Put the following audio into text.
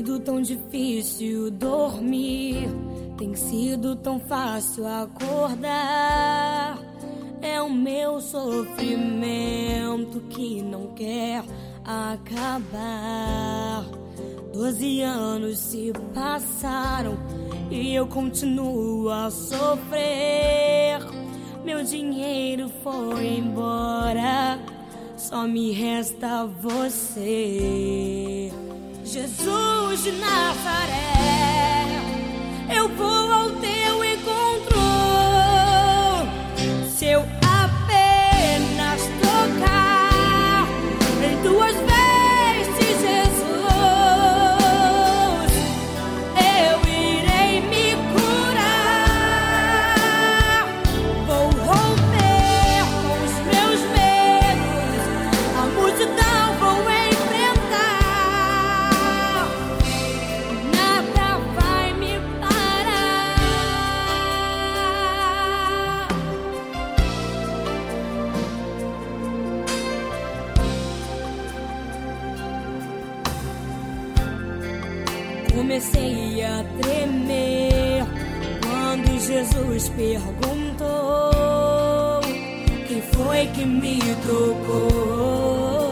sido tão difícil dormir, tem sido tão fácil acordar. É o meu sofrimento que não quer acabar. Doze anos se passaram e eu continuo a sofrer. Meu dinheiro foi embora, só me resta você. Jesus de Nazaré, Comecei a tremer quando Jesus perguntou quem foi que me tocou.